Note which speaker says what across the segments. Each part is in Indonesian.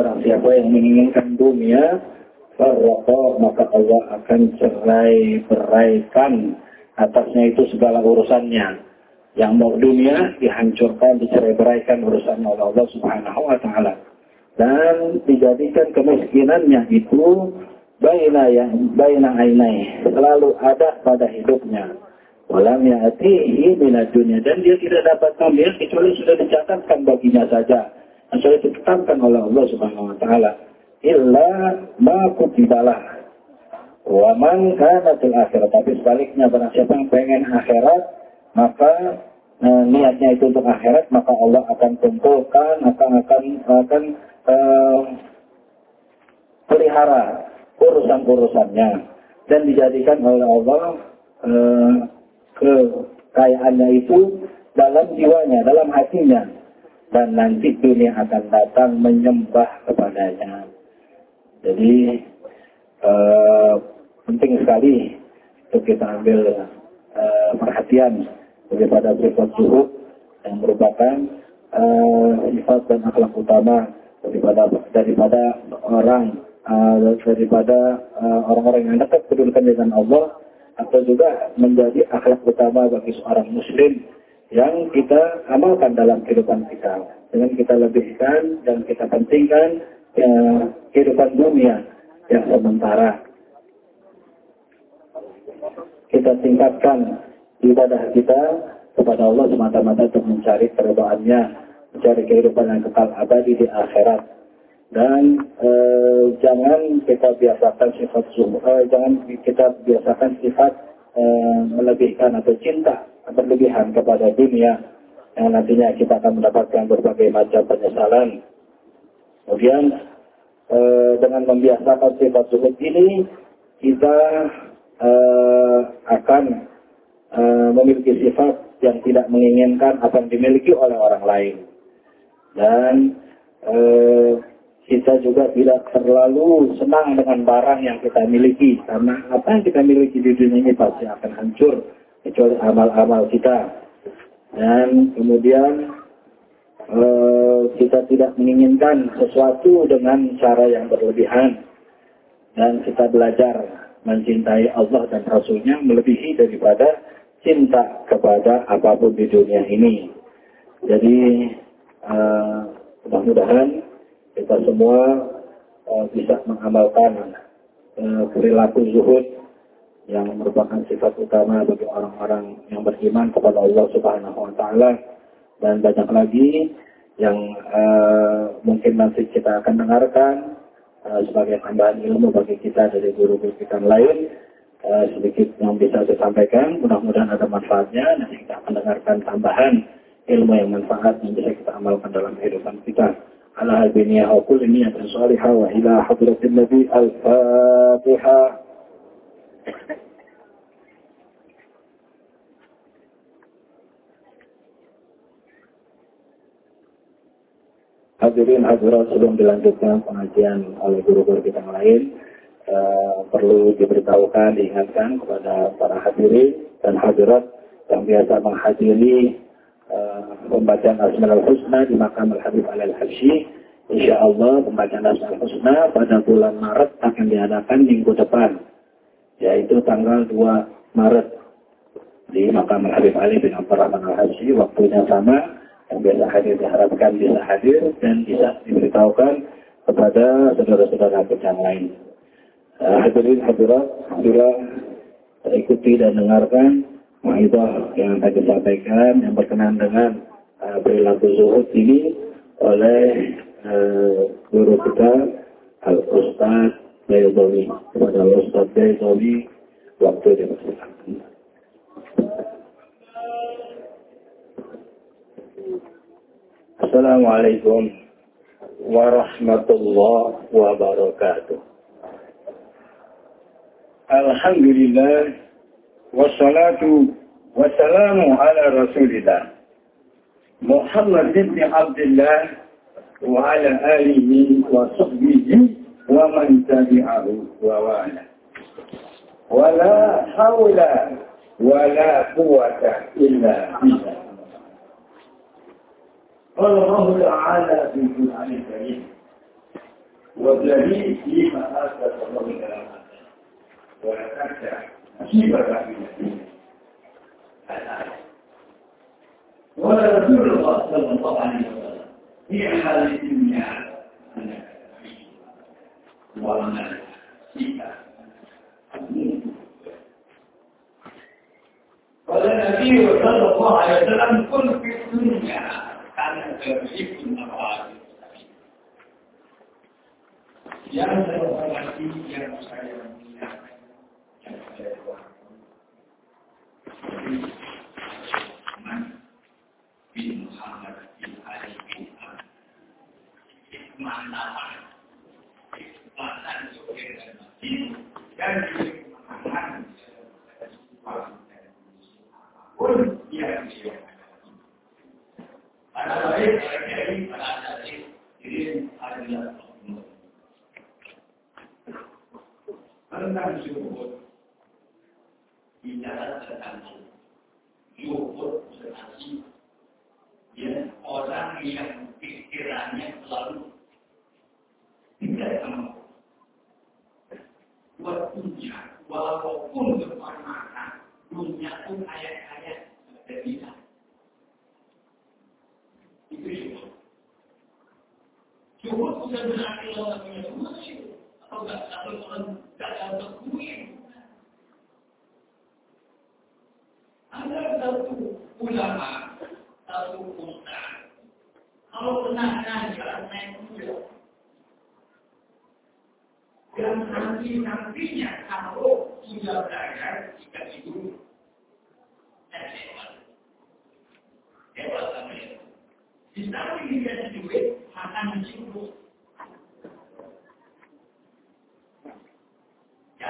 Speaker 1: Barang siapa yang menginginkan dunia, farraqa maka Allah akan cerai beraikan atasnya itu segala urusannya. Yang mau dunia dihancurkan, dicerai beraikan urusannya oleh Allah Subhanahu wa taala. Dan dijadikan kemiskinannya itu baina yang baina ainai selalu ada pada hidupnya. Walam ya'tihi minad dunia dan dia tidak dapat mengambil kecuali sudah dicatatkan baginya saja. Dan sudah ditetapkan oleh Allah Subhanahu wa taala. Illa ma kutibalah. Wa man kana fil akhirat. Tapi sebaliknya barang siapa yang pengen akhirat, maka eh, niatnya itu untuk akhirat, maka Allah akan kumpulkan, akan akan akan eh, pelihara urusan-urusannya dan dijadikan oleh Allah eh, kekayaannya itu dalam jiwanya, dalam hatinya. Dan nanti dunia akan datang menyembah kepadanya. Jadi eh, penting sekali untuk kita ambil eh, perhatian daripada sifat zuhud yang merupakan eh, sifat dan akhlak utama daripada daripada orang uh, daripada orang-orang uh, yang dekat kedudukan dengan Allah atau juga menjadi akhlak utama bagi seorang muslim yang kita amalkan dalam kehidupan kita. Dengan kita lebihkan dan kita pentingkan ya, kehidupan dunia yang sementara. Kita tingkatkan ibadah kita kepada Allah semata-mata untuk mencari keredoannya, mencari kehidupan yang kekal abadi di akhirat dan eh, jangan kita biasakan sifat eh, jangan kita biasakan sifat eh, melebihkan atau cinta berlebihan kepada dunia yang nantinya kita akan mendapatkan berbagai macam penyesalan. Kemudian eh, dengan membiasakan sifat zuhud ini kita eh, akan eh, memiliki sifat yang tidak menginginkan apa yang dimiliki oleh orang lain dan eh, kita juga tidak terlalu senang dengan barang yang kita miliki karena apa yang kita miliki di dunia ini pasti akan hancur kecuali amal-amal kita. Dan kemudian eh, kita tidak menginginkan sesuatu dengan cara yang berlebihan. Dan kita belajar mencintai Allah dan Rasulnya melebihi daripada cinta kepada apa pun di dunia ini. Jadi uh, mudah-mudahan kita semua uh, bisa mengamalkan perilaku zuhud yang merupakan sifat utama bagi orang-orang yang beriman kepada Allah Subhanahu wa taala dan banyak lagi yang uh, mungkin nanti kita akan dengarkan uh, sebagai tambahan ilmu bagi kita dari guru-guru kita lain uh, sedikit yang bisa saya sampaikan mudah-mudahan ada manfaatnya nanti kita akan dengarkan tambahan ilmu yang manfaat yang bisa kita amalkan dalam kehidupan kita. على هذه النية أو كل نية صالحة وإلى حضرة النبي الفاتحة Hadirin hadirat sebelum dilanjutkan pengajian oleh guru-guru kita yang lain, uh, perlu diberitahukan, diingatkan kepada para hadirin dan hadirat yang biasa menghadiri uh, pembacaan Asmaul Husna di makam Al-Habib Al-Habsyi. Insya Allah pembacaan Asmaul Husna pada bulan Maret akan diadakan minggu depan, yaitu tanggal 2 Maret di makam Al-Habib Ali bin Abdul Rahman Al-Habsyi. Waktunya sama, yang biasa hadir diharapkan bisa hadir dan bisa diberitahukan kepada saudara-saudara yang lain. Uh, hadirin hadirat, sudah ikuti dan dengarkan Ma'idah yang tadi sampaikan yang berkenan dengan uh, perilaku zuhud ini oleh uh, guru kita ولا السلام عليكم ورحمة الله وبركاته. الحمد لله والصلاة والسلام على رسول الله. محمد بن عبد الله وعلى آله وصحبه ومن تبعه ووالاه ولا حول ولا قوة إلا بالله. قال الله تعالى في القرآن الكريم
Speaker 2: والذي فيما أثبت الله من وأتى كيف الآية ورسول الله صلى الله عليه وسلم في حال الدنيا ومن walangan kita. Oleh Nabi Rasulullah Alaihi Wasallam pun fitunya karena. Yang terhormati yang saya yang bin Muhammad bin Ali bin Mana orang yang pikirannya selalu tidak sama punya walaupun bermakna dunia pun kaya-kaya tidak bisa itu syukur syukur sudah berarti orang punya syukur atau enggak atau orang gagal berkuih. Ada satu ulama, satu ustaz. Kalau pernah ngajar naik kuda, dan nanti-nantinya kalau sudah belajar jika itu hebat. Hebat namanya. Di samping duit. Ya.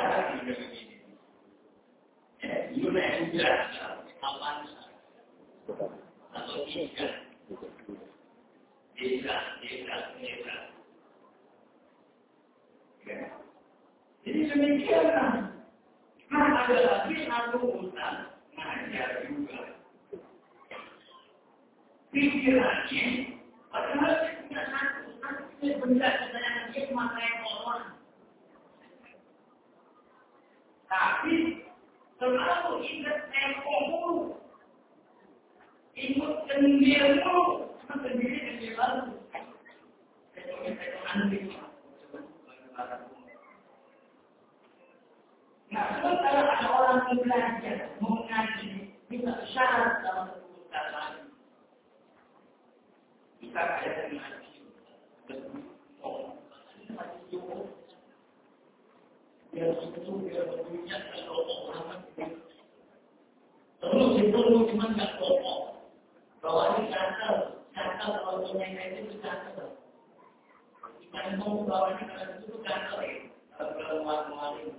Speaker 2: Ya. Demikianlah. Nah, ada lagi satu utang mengajar juga. Pikirannya, padahal punya satu, satu benda sebenarnya dia cuma kayak orang. Tapi selalu ingat ekomu. Ingat kendirimu. Sendiri kendirimu. Nah, sementara ada orang yang belajar, mengaji, bisa syarat dalam keputusan Kita kaya mengaji. Oh, biar susu, biar berpunya, kalau orang Terus itu lu cuma nggak pokok. Bahwa ini gatal, gatal kalau punya itu gatal. Kita mau bawa ini karena itu gatal ya. Kalau muat-muatin.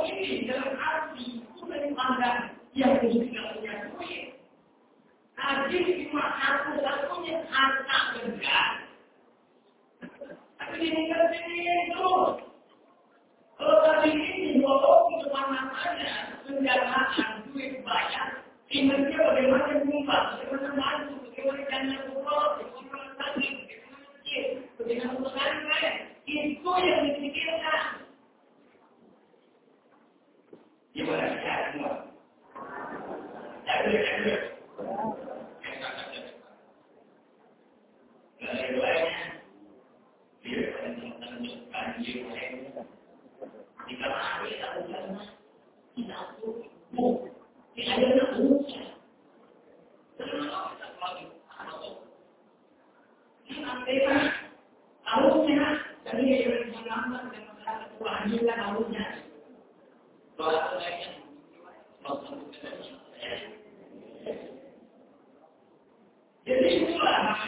Speaker 2: Ini dalam arti yang tidak cuma satu-satunya harta benda. Tapi itu. Kalau tadi ini cuma duit banyak, ingatnya bagaimana nyumbang, bagaimana maju, bagaimana bagaimana sakit, bagaimana sakit, bagaimana itu yang dipikirkan. Gimana cara semua?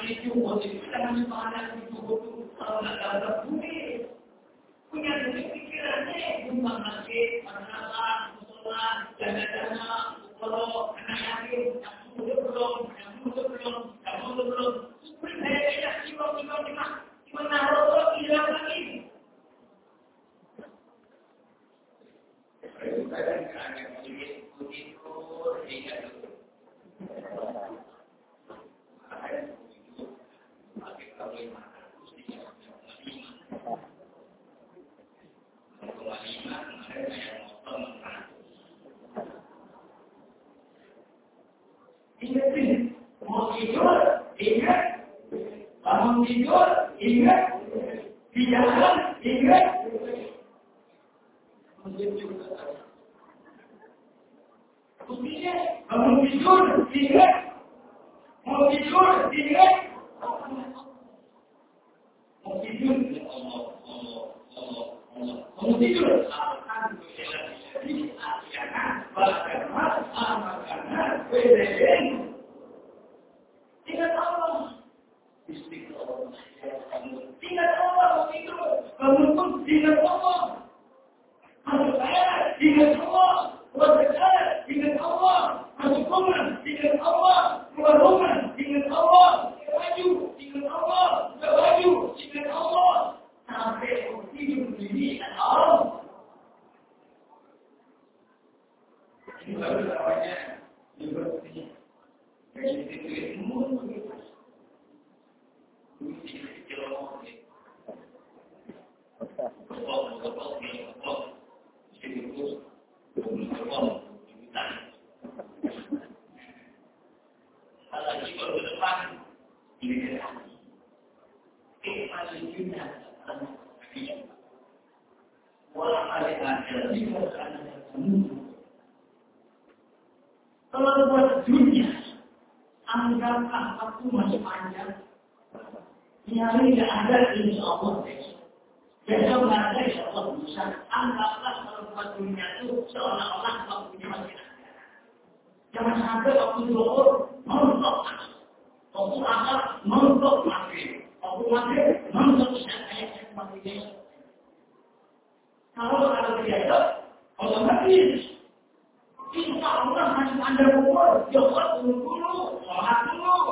Speaker 2: itu motif tangan mana itu. Punya duit pikirannya cuma masih でい。Thank mm -hmm. you. Kalau buat dunia anggaplah waktu masih panjang. Nyari tidak ada insya Allah besok. Besok nggak ada insya Allah bisa. Anggaplah kalau buat dunia itu seolah-olah waktunya masih ada jangan sampai waktu zuhur mentok waktu apa? Mentok maghrib. Waktu mati mentok siapa kayak yang maghrib kalau kalau tidak otomatis Insya Allah masih anda umur, jawab dulu dulu, dulu,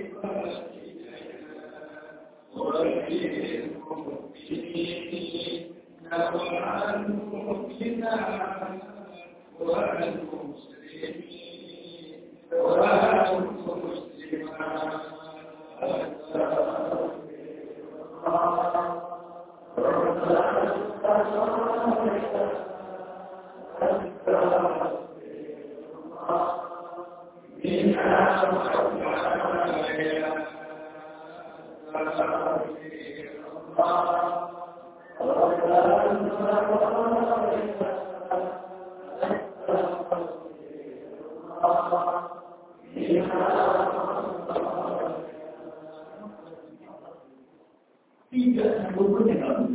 Speaker 2: Tidak sanggup berjalan.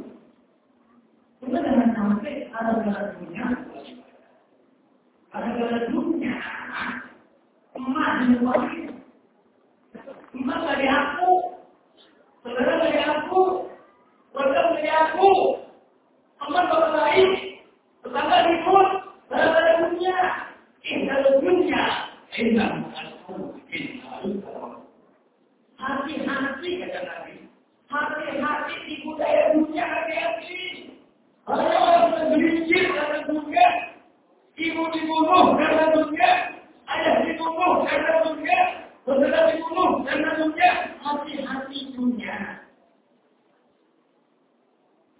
Speaker 2: Cuma jangan sampai ada dunia. Ada dunia. Emak di Emak dari aku. Saudara dari aku. Keluarga dari aku. Teman bapak lain. Tetangga ribut. Saudara dunia. Indah dunia. Indah Hati-hati kata Nabi. Dunia hati-hati. Ibu dibunuh karena dunia. Ayah dibunuh dibunuh. Hati-hati dunia.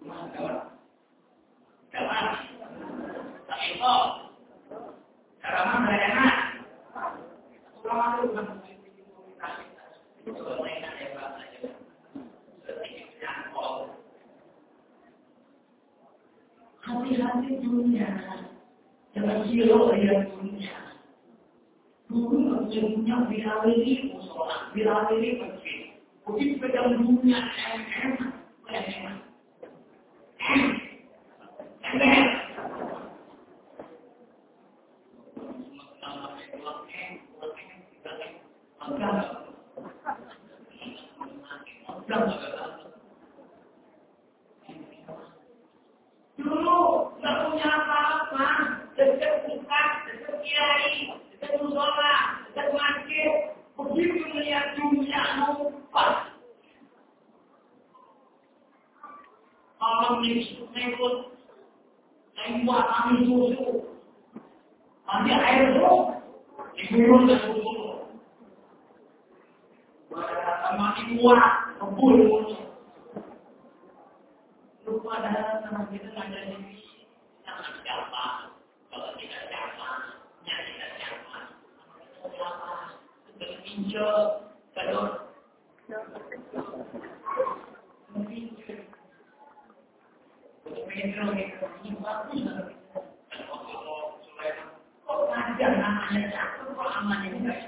Speaker 2: Maka, kawan, tak itu. Cara mana enak? Kalau itu kan Hati-hati dunia. Jangan silo ya dunia. Dulu dunia birawiri musola, birawiri masjid. Begitu pegang dunia, enak, enak. Enak. Dulu nggak punya apa-apa, dekat bukan, dekat kiai, dekat musola, dekat masjid. Begitu melihat dunia lupa. Kalau mengikut, saya buat kami susu. Nanti air itu, digulung dan susu. Semakin kuat, kebul Lupa dalam sama kita ada di sama siapa. Kalau kita siapa, nyari kita siapa. Siapa, Berpinjau ini bagus. Kok namanya kok